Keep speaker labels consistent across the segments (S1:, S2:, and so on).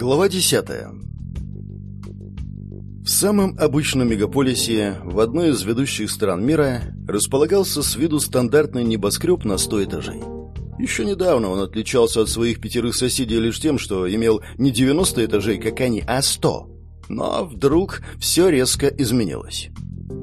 S1: Глава 10. В самом обычном мегаполисе, в одной из ведущих стран мира, располагался с виду стандартный небоскреб на 100 этажей. Еще недавно он отличался от своих пятерых соседей лишь тем, что имел не 90 этажей, как они, а 100. Но вдруг все резко изменилось.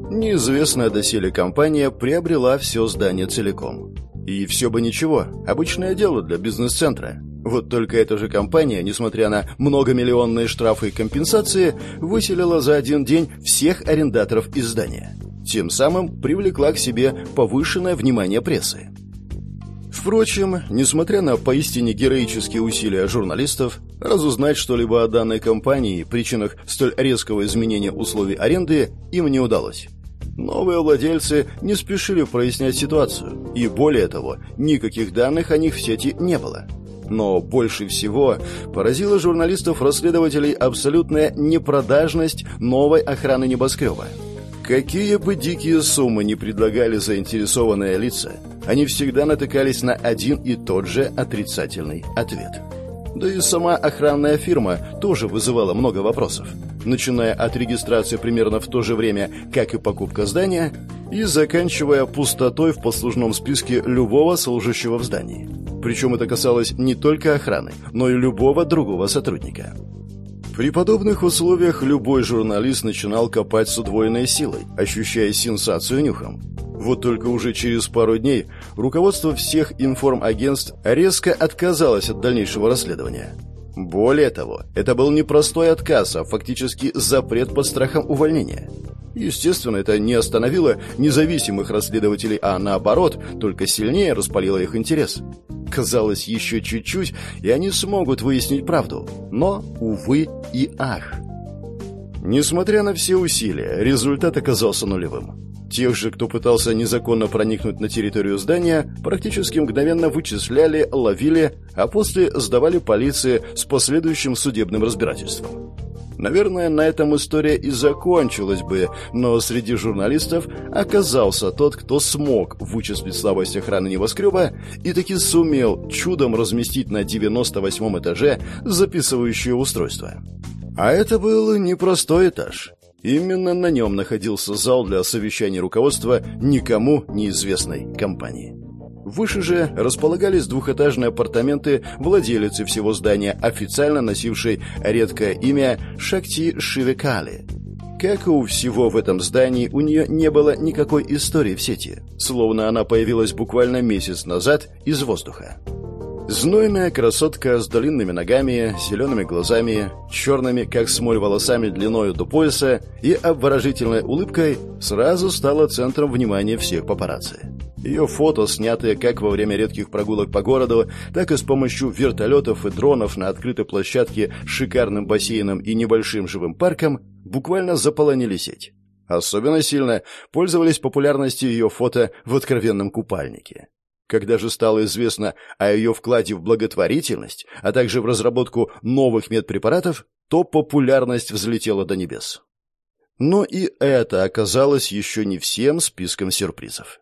S1: Неизвестная доселе компания приобрела все здание целиком. И все бы ничего, обычное дело для бизнес-центра. Вот только эта же компания, несмотря на многомиллионные штрафы и компенсации, выселила за один день всех арендаторов из здания. Тем самым привлекла к себе повышенное внимание прессы. Впрочем, несмотря на поистине героические усилия журналистов, разузнать что-либо о данной компании и причинах столь резкого изменения условий аренды им не удалось. Новые владельцы не спешили прояснять ситуацию, и более того, никаких данных о них в сети не было. Но больше всего поразила журналистов-расследователей абсолютная непродажность новой охраны небоскреба. Какие бы дикие суммы не предлагали заинтересованные лица, они всегда натыкались на один и тот же отрицательный ответ. Да и сама охранная фирма тоже вызывала много вопросов, начиная от регистрации примерно в то же время, как и покупка здания, и заканчивая пустотой в послужном списке любого служащего в здании. Причем это касалось не только охраны, но и любого другого сотрудника. При подобных условиях любой журналист начинал копать с удвоенной силой, ощущая сенсацию нюхом. Вот только уже через пару дней руководство всех информагентств резко отказалось от дальнейшего расследования. Более того, это был не простой отказ, а фактически запрет под страхом увольнения. Естественно, это не остановило независимых расследователей, а наоборот, только сильнее распалило их интерес. Казалось, еще чуть-чуть, и они смогут выяснить правду. Но, увы и ах. Несмотря на все усилия, результат оказался нулевым. Тех же, кто пытался незаконно проникнуть на территорию здания, практически мгновенно вычисляли, ловили, а после сдавали полиции с последующим судебным разбирательством. Наверное, на этом история и закончилась бы, но среди журналистов оказался тот, кто смог вычислить слабость охраны небоскреба и таки сумел чудом разместить на 98 этаже записывающее устройство. А это был непростой этаж. Именно на нем находился зал для совещаний руководства никому неизвестной компании. Выше же располагались двухэтажные апартаменты владелицы всего здания, официально носившей редкое имя Шакти Шивекали. Как и у всего в этом здании, у нее не было никакой истории в сети, словно она появилась буквально месяц назад из воздуха. Знойная красотка с длинными ногами, зелеными глазами, черными, как смоль, волосами длиною до пояса и обворожительной улыбкой сразу стала центром внимания всех папарацци. Ее фото, снятые как во время редких прогулок по городу, так и с помощью вертолетов и дронов на открытой площадке с шикарным бассейном и небольшим живым парком, буквально заполонили сеть. Особенно сильно пользовались популярностью ее фото в откровенном купальнике. Когда же стало известно о ее вкладе в благотворительность, а также в разработку новых медпрепаратов, то популярность взлетела до небес. Но и это оказалось еще не всем списком сюрпризов.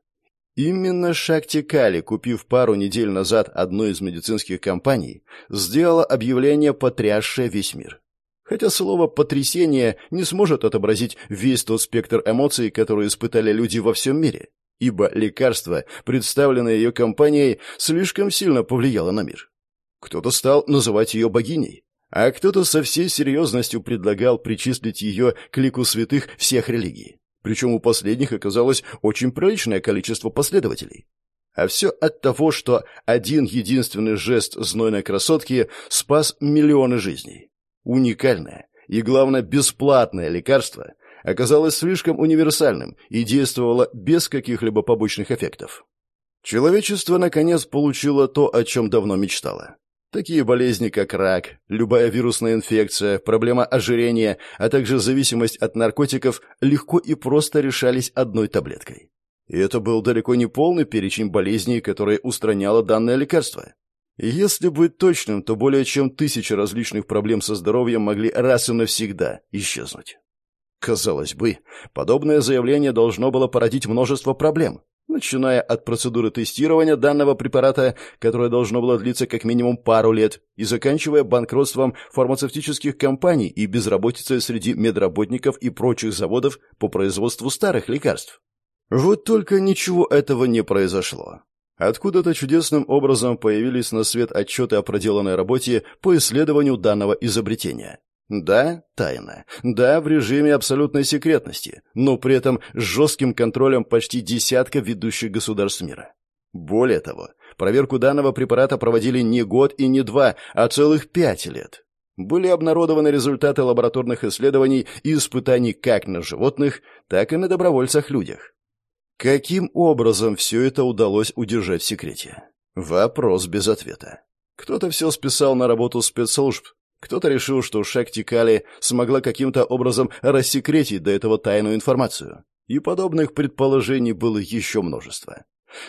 S1: Именно Шакти Кали, купив пару недель назад одну из медицинских компаний, сделала объявление, потрясшее весь мир. Хотя слово «потрясение» не сможет отобразить весь тот спектр эмоций, которые испытали люди во всем мире ибо лекарство, представленное ее компанией, слишком сильно повлияло на мир. Кто-то стал называть ее богиней, а кто-то со всей серьезностью предлагал причислить ее к лику святых всех религий. Причем у последних оказалось очень приличное количество последователей. А все от того, что один единственный жест знойной красотки спас миллионы жизней. Уникальное и, главное, бесплатное лекарство – оказалось слишком универсальным и действовало без каких-либо побочных эффектов. Человечество, наконец, получило то, о чем давно мечтало. Такие болезни, как рак, любая вирусная инфекция, проблема ожирения, а также зависимость от наркотиков легко и просто решались одной таблеткой. И это был далеко не полный перечень болезней, которые устраняло данное лекарство. Если быть точным, то более чем тысяча различных проблем со здоровьем могли раз и навсегда исчезнуть. Казалось бы, подобное заявление должно было породить множество проблем. начиная от процедуры тестирования данного препарата, которое должно было длиться как минимум пару лет, и заканчивая банкротством фармацевтических компаний и безработицей среди медработников и прочих заводов по производству старых лекарств. Вот только ничего этого не произошло. Откуда-то чудесным образом появились на свет отчеты о проделанной работе по исследованию данного изобретения. Да, тайна. Да, в режиме абсолютной секретности, но при этом с жестким контролем почти десятка ведущих государств мира. Более того, проверку данного препарата проводили не год и не два, а целых пять лет. Были обнародованы результаты лабораторных исследований и испытаний как на животных, так и на добровольцах-людях. Каким образом все это удалось удержать в секрете? Вопрос без ответа. Кто-то все списал на работу спецслужб, кто-то решил, что Шакти Кали смогла каким-то образом рассекретить до этого тайную информацию. И подобных предположений было еще множество.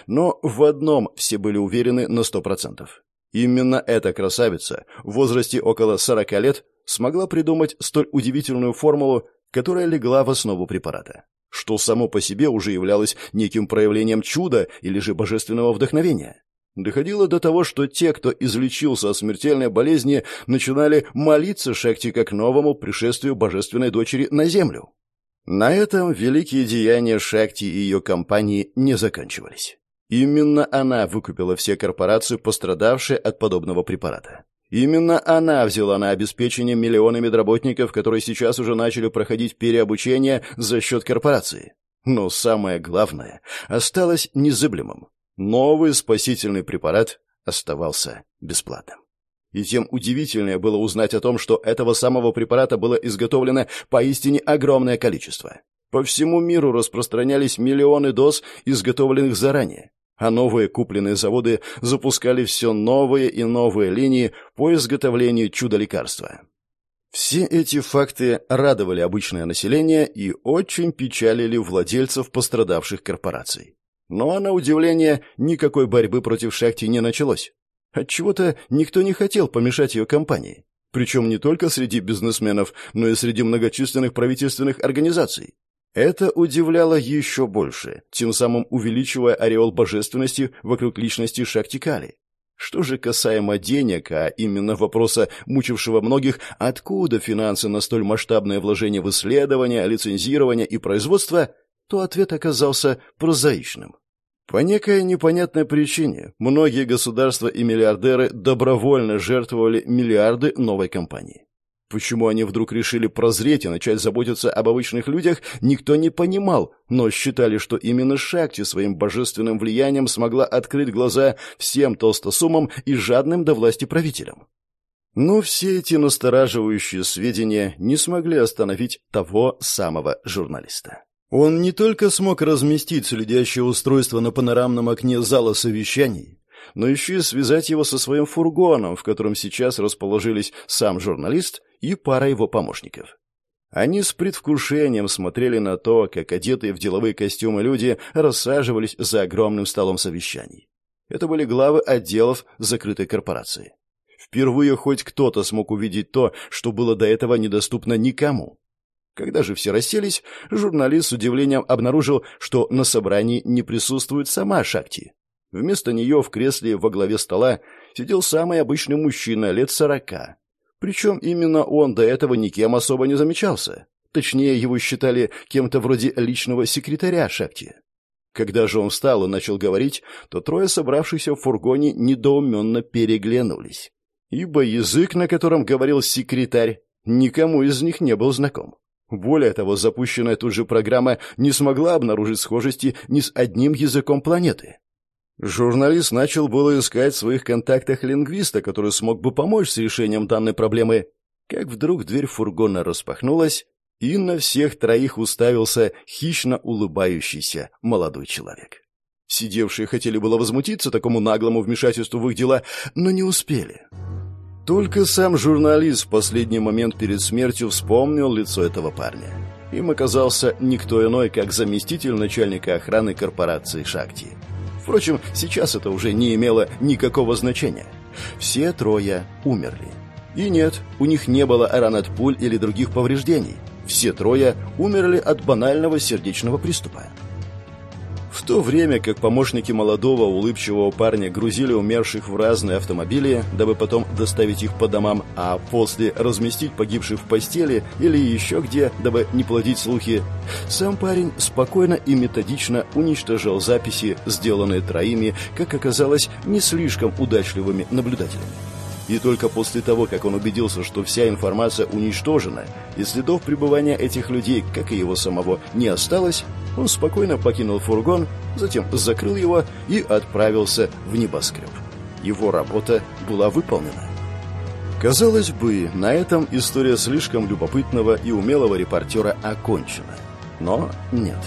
S1: Но в одном все были уверены на сто процентов. Именно эта красавица в возрасте около 40 лет смогла придумать столь удивительную формулу, которая легла в основу препарата, что само по себе уже являлось неким проявлением чуда или же божественного вдохновения. Доходило до того, что те, кто излечился от смертельной болезни, начинали молиться Шакти как новому пришествию божественной дочери на землю. На этом великие деяния Шакти и ее компании не заканчивались. Именно она выкупила все корпорации, пострадавшие от подобного препарата. Именно она взяла на обеспечение миллионы медработников, которые сейчас уже начали проходить переобучение за счет корпорации. Но самое главное осталось незыблемым. Новый спасительный препарат оставался бесплатным. И тем удивительнее было узнать о том, что этого самого препарата было изготовлено поистине огромное количество. По всему миру распространялись миллионы доз, изготовленных заранее, а новые купленные заводы запускали все новые и новые линии по изготовлению чудо-лекарства. Все эти факты радовали обычное население и очень печалили владельцев пострадавших корпораций. Но, на удивление, никакой борьбы против Шахти не началось. Отчего-то никто не хотел помешать ее компании. Причем не только среди бизнесменов, но и среди многочисленных правительственных организаций. Это удивляло еще больше, тем самым увеличивая ореол божественности вокруг личности Шакти Кали. Что же касаемо денег, а именно вопроса, мучившего многих, откуда финансы на столь масштабное вложение в исследования, лицензирование и производство – то ответ оказался прозаичным. По некой непонятной причине многие государства и миллиардеры добровольно жертвовали миллиарды новой компании. Почему они вдруг решили прозреть и начать заботиться об обычных людях, никто не понимал, но считали, что именно Шакти своим божественным влиянием смогла открыть глаза всем толстосумам и жадным до власти правителям. Но все эти настораживающие сведения не смогли остановить того самого журналиста. Он не только смог разместить следящее устройство на панорамном окне зала совещаний, но еще и связать его со своим фургоном, в котором сейчас расположились сам журналист и пара его помощников. Они с предвкушением смотрели на то, как одетые в деловые костюмы люди рассаживались за огромным столом совещаний. Это были главы отделов закрытой корпорации. Впервые хоть кто-то смог увидеть то, что было до этого недоступно никому. Когда же все расселись, журналист с удивлением обнаружил, что на собрании не присутствует сама Шакти. Вместо нее в кресле во главе стола сидел самый обычный мужчина лет сорока. Причем именно он до этого никем особо не замечался. Точнее, его считали кем-то вроде личного секретаря Шакти. Когда же он встал и начал говорить, то трое собравшихся в фургоне недоуменно переглянулись. Ибо язык, на котором говорил секретарь, никому из них не был знаком. Более того, запущенная тут же программа не смогла обнаружить схожести ни с одним языком планеты. Журналист начал было искать в своих контактах лингвиста, который смог бы помочь с решением данной проблемы, как вдруг дверь фургона распахнулась, и на всех троих уставился хищно улыбающийся молодой человек. Сидевшие хотели было возмутиться такому наглому вмешательству в их дела, но не успели. Только сам журналист в последний момент перед смертью вспомнил лицо этого парня. Им оказался никто иной, как заместитель начальника охраны корпорации «Шакти». Впрочем, сейчас это уже не имело никакого значения. Все трое умерли. И нет, у них не было ран от пуль или других повреждений. Все трое умерли от банального сердечного приступа. В то время как помощники молодого улыбчивого парня грузили умерших в разные автомобили, дабы потом доставить их по домам, а после разместить погибших в постели или еще где, дабы не плодить слухи, сам парень спокойно и методично уничтожал записи, сделанные троими, как оказалось, не слишком удачливыми наблюдателями. И только после того, как он убедился, что вся информация уничтожена, и следов пребывания этих людей, как и его самого, не осталось, он спокойно покинул фургон, затем закрыл его и отправился в небоскреб. Его работа была выполнена. Казалось бы, на этом история слишком любопытного и умелого репортера окончена. Но нет.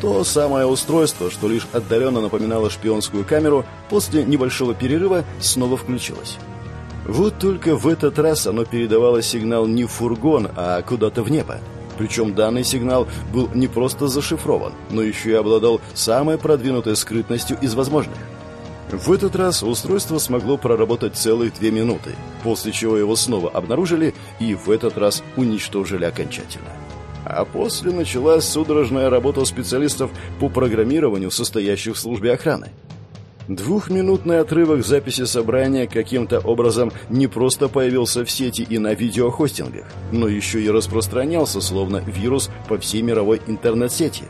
S1: То самое устройство, что лишь отдаленно напоминало шпионскую камеру, после небольшого перерыва снова включилось. Вот только в этот раз оно передавало сигнал не в фургон, а куда-то в небо. Причем данный сигнал был не просто зашифрован, но еще и обладал самой продвинутой скрытностью из возможных. В этот раз устройство смогло проработать целых две минуты, после чего его снова обнаружили и в этот раз уничтожили окончательно. А после началась судорожная работа специалистов по программированию, состоящих в службе охраны. Двухминутный отрывок записи собрания каким-то образом не просто появился в сети и на видеохостингах, но еще и распространялся словно вирус по всей мировой интернет-сети.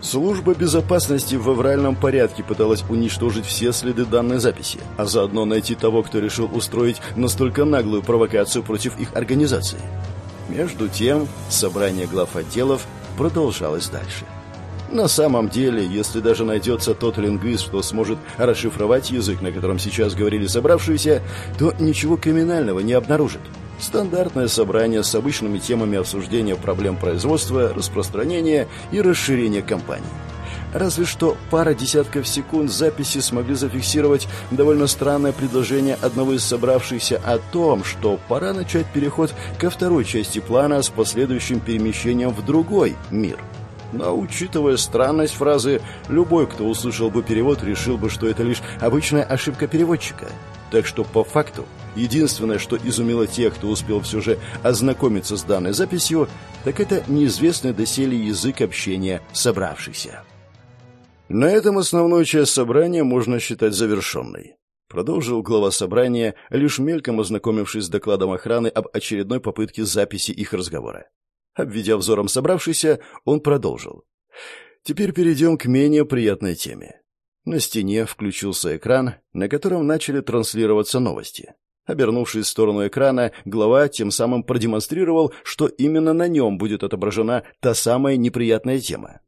S1: Служба безопасности в авральном порядке пыталась уничтожить все следы данной записи, а заодно найти того, кто решил устроить настолько наглую провокацию против их организации. Между тем, собрание глав отделов продолжалось дальше. На самом деле, если даже найдется тот лингвист, что сможет расшифровать язык, на котором сейчас говорили собравшиеся, то ничего криминального не обнаружит. Стандартное собрание с обычными темами обсуждения проблем производства, распространения и расширения компании. Разве что пара десятков секунд записи смогли зафиксировать довольно странное предложение одного из собравшихся о том, что пора начать переход ко второй части плана с последующим перемещением в другой мир – но, учитывая странность фразы, любой, кто услышал бы перевод, решил бы, что это лишь обычная ошибка переводчика. Так что, по факту, единственное, что изумило тех, кто успел все же ознакомиться с данной записью, так это неизвестный доселе язык общения собравшихся. На этом основную часть собрания можно считать завершенной. Продолжил глава собрания, лишь мельком ознакомившись с докладом охраны об очередной попытке записи их разговора. Обведя взором собравшихся, он продолжил. Теперь перейдем к менее приятной теме. На стене включился экран, на котором начали транслироваться новости. Обернувшись в сторону экрана, глава тем самым продемонстрировал, что именно на нем будет отображена та самая неприятная тема.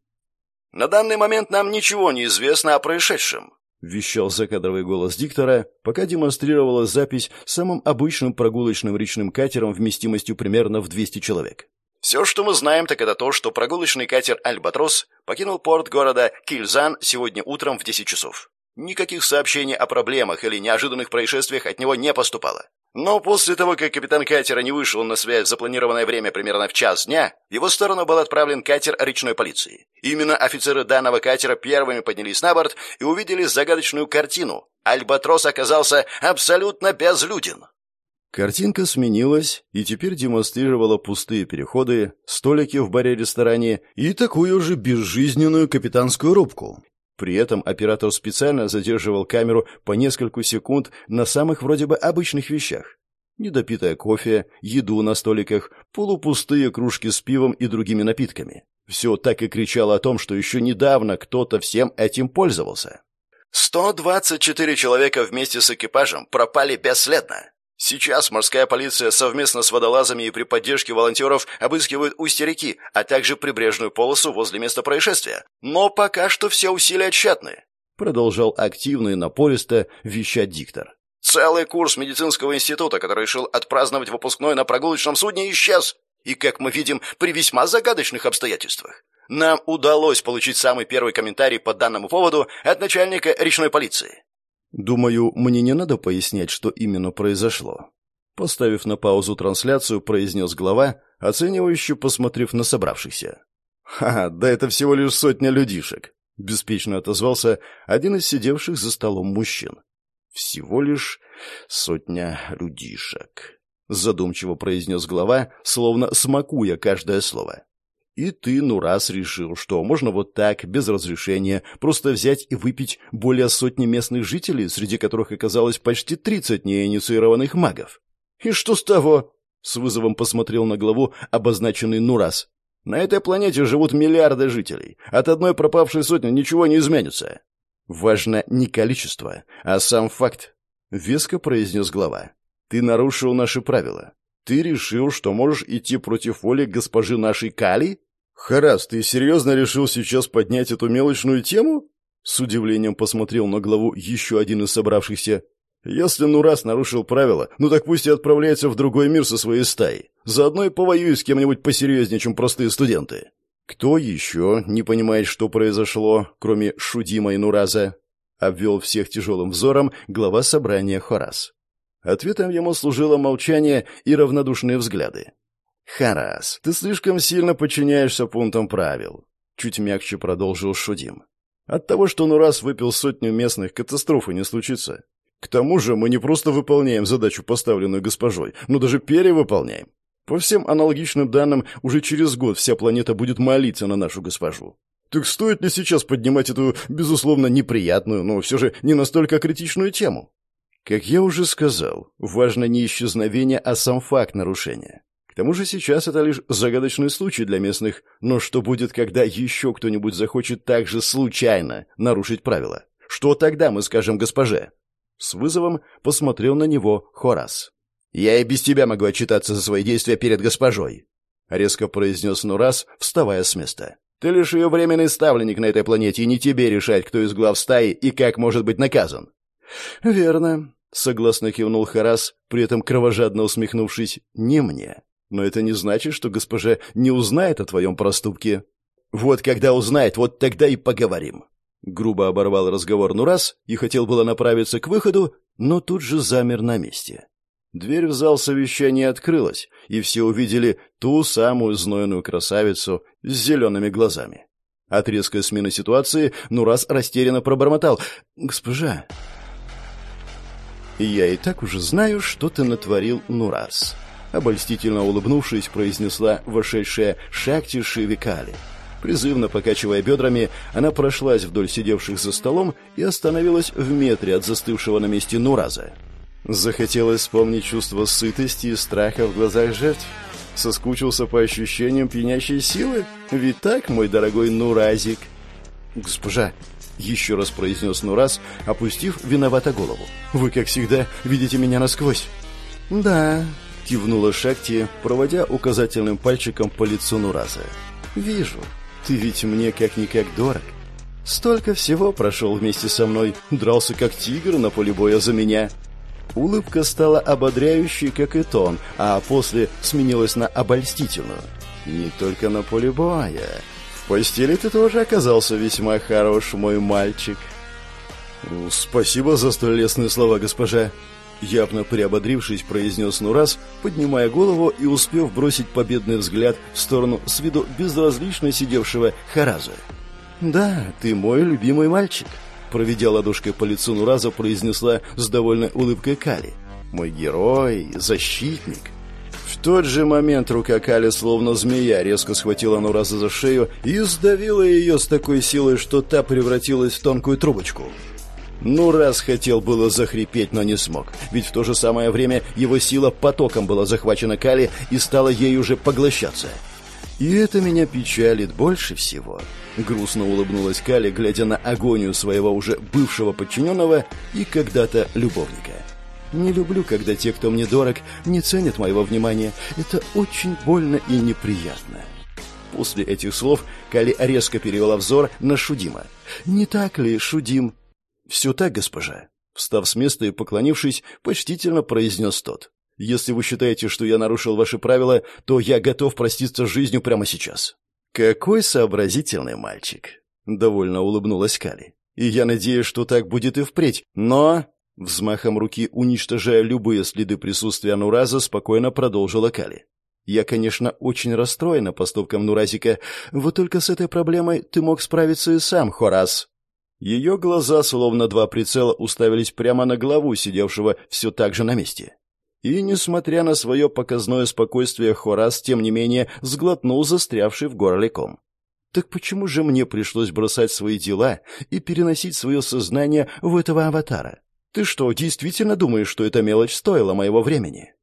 S1: «На данный момент нам ничего не известно о происшедшем», — вещал закадровый голос диктора, пока демонстрировала запись самым обычным прогулочным речным катером вместимостью примерно в 200 человек. Все, что мы знаем, так это то, что прогулочный катер «Альбатрос» покинул порт города Кильзан сегодня утром в 10 часов. Никаких сообщений о проблемах или неожиданных происшествиях от него не поступало. Но после того, как капитан катера не вышел на связь в запланированное время примерно в час дня, в его сторону был отправлен катер речной полиции. Именно офицеры данного катера первыми поднялись на борт и увидели загадочную картину. Альбатрос оказался абсолютно безлюден. Картинка сменилась и теперь демонстрировала пустые переходы, столики в баре-ресторане и такую же безжизненную капитанскую рубку. При этом оператор специально задерживал камеру по несколько секунд на самых вроде бы обычных вещах. Недопитое кофе, еду на столиках, полупустые кружки с пивом и другими напитками. Все так и кричало о том, что еще недавно кто-то всем этим пользовался. 124 человека вместе с экипажем пропали бесследно. Сейчас морская полиция совместно с водолазами и при поддержке волонтеров обыскивают устье реки, а также прибрежную полосу возле места происшествия. Но пока что все усилия тщетны. Продолжал активно и напористо вещать диктор. Целый курс медицинского института, который решил отпраздновать выпускной на прогулочном судне, исчез. И, как мы видим, при весьма загадочных обстоятельствах. Нам удалось получить самый первый комментарий по данному поводу от начальника речной полиции. Думаю, мне не надо пояснять, что именно произошло. Поставив на паузу трансляцию, произнес глава, оценивающе посмотрев на собравшихся. «Ха, да это всего лишь сотня людишек», — беспечно отозвался один из сидевших за столом мужчин. «Всего лишь сотня людишек», — задумчиво произнес глава, словно смакуя каждое слово. И ты, ну раз решил, что можно вот так, без разрешения, просто взять и выпить более сотни местных жителей, среди которых оказалось почти тридцать неинициированных магов. И что с того? С вызовом посмотрел на главу обозначенный Нурас. На этой планете живут миллиарды жителей. От одной пропавшей сотни ничего не изменится. Важно не количество, а сам факт. Веско произнес глава. Ты нарушил наши правила. Ты решил, что можешь идти против воли госпожи нашей Кали? Харас, ты серьезно решил сейчас поднять эту мелочную тему? С удивлением посмотрел на главу еще один из собравшихся. Если ну раз нарушил правила, ну так пусть и отправляется в другой мир со своей стаей. Заодно и повоюй с кем-нибудь посерьезнее, чем простые студенты. Кто еще не понимает, что произошло, кроме Шудима и Нураза? Обвел всех тяжелым взором глава собрания Хорас. Ответом ему служило молчание и равнодушные взгляды. «Харас, ты слишком сильно подчиняешься пунктам правил», — чуть мягче продолжил Шудим. «От того, что Нурас выпил сотню местных, катастрофы не случится. К тому же мы не просто выполняем задачу, поставленную госпожой, но даже перевыполняем. По всем аналогичным данным, уже через год вся планета будет молиться на нашу госпожу. Так стоит ли сейчас поднимать эту, безусловно, неприятную, но все же не настолько критичную тему? Как я уже сказал, важно не исчезновение, а сам факт нарушения. К тому же сейчас это лишь загадочный случай для местных, но что будет, когда еще кто-нибудь захочет так же случайно нарушить правила? Что тогда мы скажем госпоже? С вызовом посмотрел на него Хорас. «Я и без тебя могу отчитаться за свои действия перед госпожой», — резко произнес Нурас, вставая с места. «Ты лишь ее временный ставленник на этой планете, и не тебе решать, кто из глав стаи и как может быть наказан». «Верно», — согласно кивнул Харас, при этом кровожадно усмехнувшись, «не мне. Но это не значит, что госпожа не узнает о твоем проступке». «Вот когда узнает, вот тогда и поговорим», Грубо оборвал разговор Нурас и хотел было направиться к выходу, но тут же замер на месте. Дверь в зал совещания открылась, и все увидели ту самую знойную красавицу с зелеными глазами. От резкой смены ситуации Нурас растерянно пробормотал. «Госпожа...» «Я и так уже знаю, что ты натворил, Нурас», — обольстительно улыбнувшись, произнесла вошедшая Шакти Шивикали. Призывно покачивая бедрами, она прошлась вдоль сидевших за столом и остановилась в метре от застывшего на месте Нураза. Захотелось вспомнить чувство сытости и страха в глазах жертв. Соскучился по ощущениям пьянящей силы? Ведь так, мой дорогой Нуразик? «Госпожа», — еще раз произнес Нураз, опустив виновато голову. «Вы, как всегда, видите меня насквозь». «Да», — кивнула Шакти, проводя указательным пальчиком по лицу Нураза. «Вижу». Ты ведь мне как-никак дорог. Столько всего прошел вместе со мной, дрался как тигр на поле боя за меня. Улыбка стала ободряющей, как и тон, а после сменилась на обольстительную. Не только на поле боя. В постели ты тоже оказался весьма хорош, мой мальчик. Спасибо за столь лестные слова, госпожа. Явно приободрившись, произнес Нурас, поднимая голову и успев бросить победный взгляд в сторону с виду безразлично сидевшего Хараза. «Да, ты мой любимый мальчик», — проведя ладошкой по лицу Нураза, произнесла с довольной улыбкой Кали. «Мой герой, защитник». В тот же момент рука Кали, словно змея, резко схватила Нураза за шею и сдавила ее с такой силой, что та превратилась в тонкую трубочку. Ну, раз хотел было захрипеть, но не смог. Ведь в то же самое время его сила потоком была захвачена Кали и стала ей уже поглощаться. «И это меня печалит больше всего», — грустно улыбнулась Кали, глядя на агонию своего уже бывшего подчиненного и когда-то любовника. «Не люблю, когда те, кто мне дорог, не ценят моего внимания. Это очень больно и неприятно». После этих слов Кали резко перевела взор на Шудима. «Не так ли, Шудим?» «Все так, госпожа», — встав с места и поклонившись, почтительно произнес тот. «Если вы считаете, что я нарушил ваши правила, то я готов проститься с жизнью прямо сейчас». «Какой сообразительный мальчик!» — довольно улыбнулась Кали. «И я надеюсь, что так будет и впредь. Но...» Взмахом руки, уничтожая любые следы присутствия Нураза, спокойно продолжила Кали. «Я, конечно, очень расстроена поступком Нуразика, вот только с этой проблемой ты мог справиться и сам, Хорас». Ее глаза, словно два прицела, уставились прямо на главу, сидевшего все так же на месте. И, несмотря на свое показное спокойствие, Хорас, тем не менее, сглотнул застрявший в горле ком. Так почему же мне пришлось бросать свои дела и переносить свое сознание в этого аватара? Ты что, действительно думаешь, что эта мелочь стоила моего времени?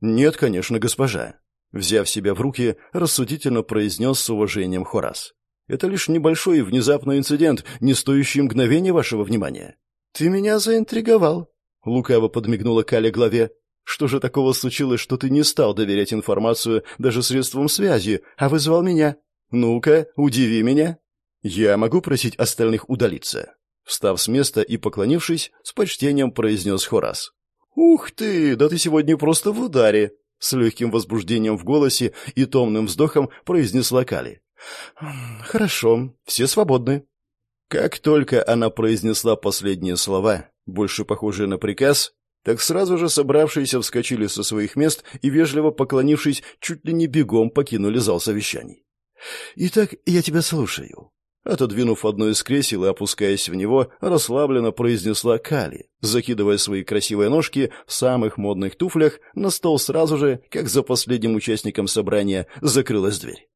S1: Нет, конечно, госпожа. Взяв себя в руки, рассудительно произнес с уважением Хорас. Это лишь небольшой и внезапный инцидент, не стоящий мгновения вашего внимания. Ты меня заинтриговал. Лукаво подмигнула Кале главе. Что же такого случилось, что ты не стал доверять информацию даже средствам связи, а вызвал меня? Ну-ка, удиви меня. Я могу просить остальных удалиться. Встав с места и поклонившись, с почтением произнес Хорас. «Ух ты, да ты сегодня просто в ударе!» С легким возбуждением в голосе и томным вздохом произнесла Кали. «Хорошо, все свободны». Как только она произнесла последние слова, больше похожие на приказ, так сразу же собравшиеся вскочили со своих мест и, вежливо поклонившись, чуть ли не бегом покинули зал совещаний. «Итак, я тебя слушаю». Отодвинув одно из кресел и опускаясь в него, расслабленно произнесла Кали, закидывая свои красивые ножки в самых модных туфлях на стол сразу же, как за последним участником собрания закрылась дверь.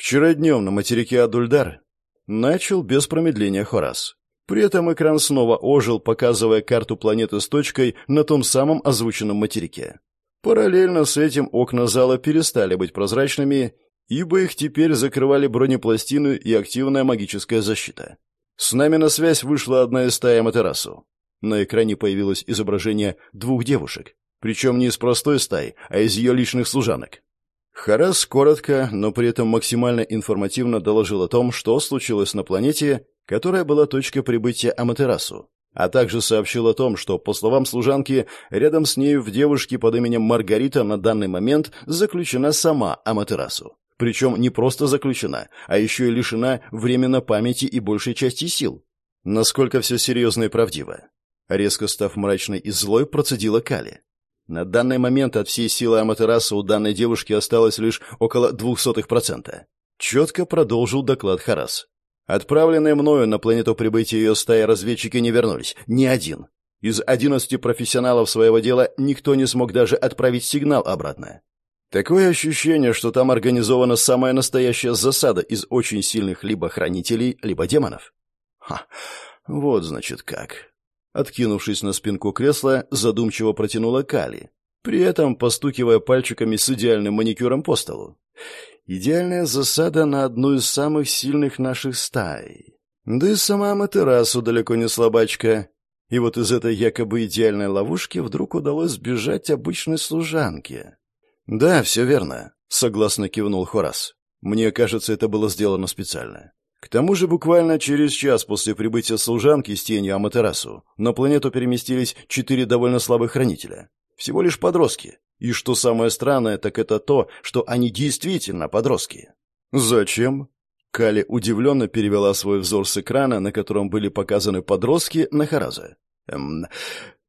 S1: Вчера днем на материке Адульдар начал без промедления Хорас. При этом экран снова ожил, показывая карту планеты с точкой на том самом озвученном материке. Параллельно с этим окна зала перестали быть прозрачными, ибо их теперь закрывали бронепластины и активная магическая защита. С нами на связь вышла одна из стаи Матерасу. На экране появилось изображение двух девушек, причем не из простой стаи, а из ее личных служанок. Харас коротко, но при этом максимально информативно доложил о том, что случилось на планете, которая была точкой прибытия Аматерасу, а также сообщил о том, что, по словам служанки, рядом с ней в девушке под именем Маргарита на данный момент заключена сама Аматерасу. Причем не просто заключена, а еще и лишена временно памяти и большей части сил. Насколько все серьезно и правдиво. Резко став мрачной и злой, процедила Кали. На данный момент от всей силы Аматераса у данной девушки осталось лишь около двухсотых процента. Четко продолжил доклад Харас. Отправленные мною на планету прибытия ее стаи разведчики не вернулись. Ни один. Из одиннадцати профессионалов своего дела никто не смог даже отправить сигнал обратно. Такое ощущение, что там организована самая настоящая засада из очень сильных либо хранителей, либо демонов. Ха, вот значит как. Откинувшись на спинку кресла, задумчиво протянула Кали, при этом постукивая пальчиками с идеальным маникюром по столу. Идеальная засада на одну из самых сильных наших стай. Да и сама Матерасу далеко не слабачка. И вот из этой якобы идеальной ловушки вдруг удалось сбежать обычной служанке. «Да, все верно», — согласно кивнул Хорас. «Мне кажется, это было сделано специально. К тому же буквально через час после прибытия служанки с тенью Аматерасу на планету переместились четыре довольно слабых хранителя. Всего лишь подростки. И что самое странное, так это то, что они действительно подростки. «Зачем?» Кали удивленно перевела свой взор с экрана, на котором были показаны подростки, на Хараза. Эм,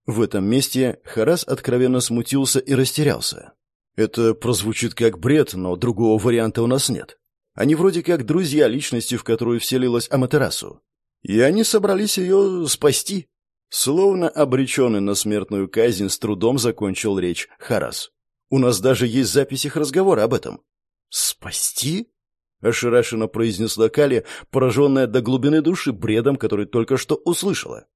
S1: в этом месте Хараз откровенно смутился и растерялся. Это прозвучит как бред, но другого варианта у нас нет. Они вроде как друзья личности, в которую вселилась Аматерасу. И они собрались ее спасти. Словно обреченный на смертную казнь, с трудом закончил речь Харас. У нас даже есть запись их разговора об этом. «Спасти?» — ошарашенно произнесла Кали, пораженная до глубины души бредом, который только что услышала.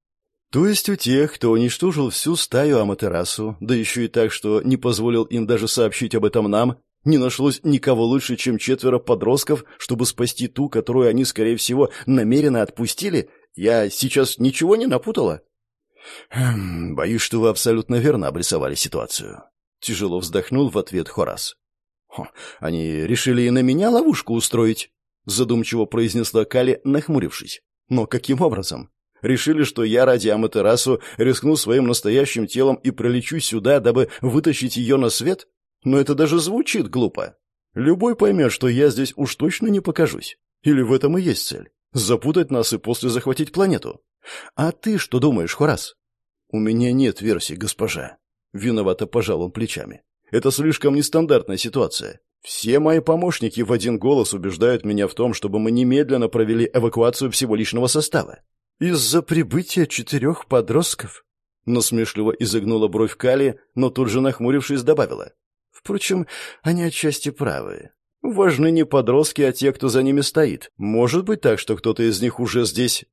S1: То есть у тех, кто уничтожил всю стаю Аматерасу, да еще и так, что не позволил им даже сообщить об этом нам, не нашлось никого лучше, чем четверо подростков, чтобы спасти ту, которую они, скорее всего, намеренно отпустили? Я сейчас ничего не напутала? Хм, боюсь, что вы абсолютно верно обрисовали ситуацию. Тяжело вздохнул в ответ Хорас. Они решили и на меня ловушку устроить, задумчиво произнесла Кали, нахмурившись. Но каким образом? Решили, что я ради Аматерасу рискну своим настоящим телом и пролечу сюда, дабы вытащить ее на свет? Но это даже звучит глупо. Любой поймет, что я здесь уж точно не покажусь. Или в этом и есть цель? Запутать нас и после захватить планету. А ты что думаешь, Хорас? У меня нет версии, госпожа. Виновато пожал он плечами. Это слишком нестандартная ситуация. Все мои помощники в один голос убеждают меня в том, чтобы мы немедленно провели эвакуацию всего личного состава. Из-за прибытия четырех подростков? Насмешливо изогнула бровь Кали, но тут же, нахмурившись, добавила. Впрочем, они отчасти правы. Важны не подростки, а те, кто за ними стоит. Может быть так, что кто-то из них уже здесь.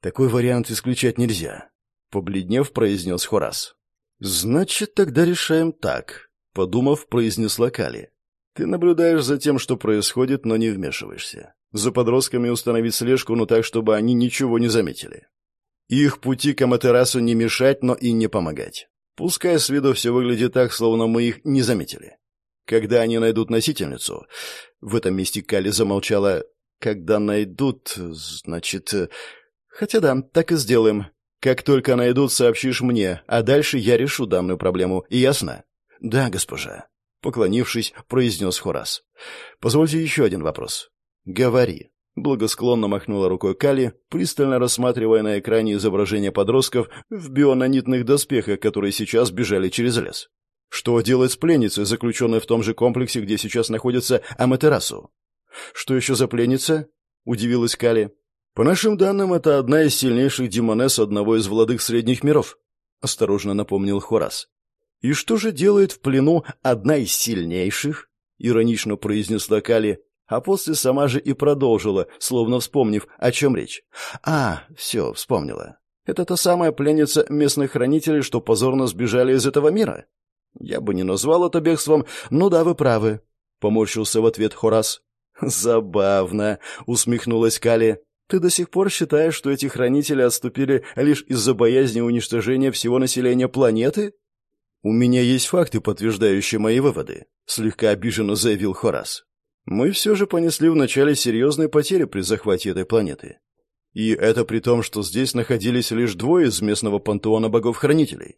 S1: Такой вариант исключать нельзя. Побледнев, произнес Хорас. Значит, тогда решаем так. Подумав, произнесла Кали. Ты наблюдаешь за тем, что происходит, но не вмешиваешься. За подростками установить слежку, но так, чтобы они ничего не заметили. Их пути к Аматерасу не мешать, но и не помогать. Пускай с виду все выглядит так, словно мы их не заметили. Когда они найдут носительницу... В этом месте Кали замолчала. Когда найдут, значит... Хотя да, так и сделаем. Как только найдут, сообщишь мне, а дальше я решу данную проблему. Ясно? Да, госпожа. Поклонившись, произнес Хорас. Позвольте еще один вопрос. Говори. Благосклонно махнула рукой Кали, пристально рассматривая на экране изображение подростков в бионанитных доспехах, которые сейчас бежали через лес. Что делать с пленницей, заключенной в том же комплексе, где сейчас находится Аматерасу? Что еще за пленница? Удивилась Кали. По нашим данным, это одна из сильнейших демонесс одного из владык средних миров, осторожно напомнил Хорас. И что же делает в плену одна из сильнейших? иронично произнесла Кали, а после сама же и продолжила, словно вспомнив, о чем речь. А, все, вспомнила. Это та самая пленница местных хранителей, что позорно сбежали из этого мира. Я бы не назвал это бегством, но да, вы правы, поморщился в ответ Хорас. Забавно, усмехнулась Кали. Ты до сих пор считаешь, что эти хранители отступили лишь из-за боязни уничтожения всего населения планеты? У меня есть факты, подтверждающие мои выводы, слегка обиженно заявил Хорас. Мы все же понесли вначале серьезные потери при захвате этой планеты. И это при том, что здесь находились лишь двое из местного пантеона богов-хранителей.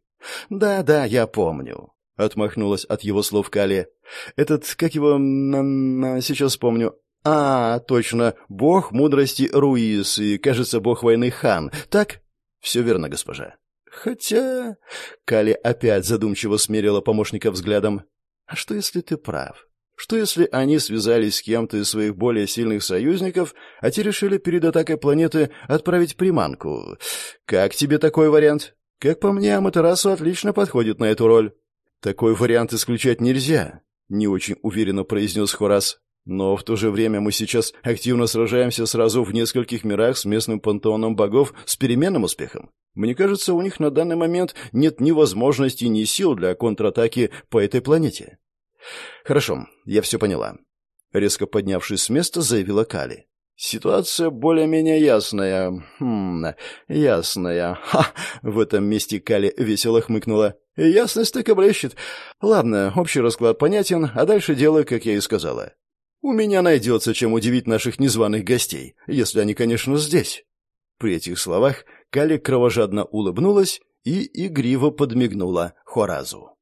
S1: Да-да, я помню отмахнулась от его слов Кали. Этот, как его, на, на, сейчас помню. А, точно, бог мудрости Руис и, кажется, бог войны Хан. Так? Все верно, госпожа. Хотя... Кали опять задумчиво смерила помощника взглядом. А что, если ты прав? Что, если они связались с кем-то из своих более сильных союзников, а те решили перед атакой планеты отправить приманку? Как тебе такой вариант? Как по мне, Аматерасу отлично подходит на эту роль. Такой вариант исключать нельзя, не очень уверенно произнес Хорас. Но в то же время мы сейчас активно сражаемся сразу в нескольких мирах с местным пантеоном богов с переменным успехом. Мне кажется, у них на данный момент нет ни возможности, ни сил для контратаки по этой планете. Хорошо, я все поняла. Резко поднявшись с места, заявила Кали. Ситуация более-менее ясная. Хм, ясная. Ха! В этом месте Кали весело хмыкнула. Ясность так облещет. Ладно, общий расклад понятен, а дальше дело, как я и сказала. У меня найдется, чем удивить наших незваных гостей, если они, конечно, здесь. При этих словах Кали кровожадно улыбнулась и игриво подмигнула Хоразу.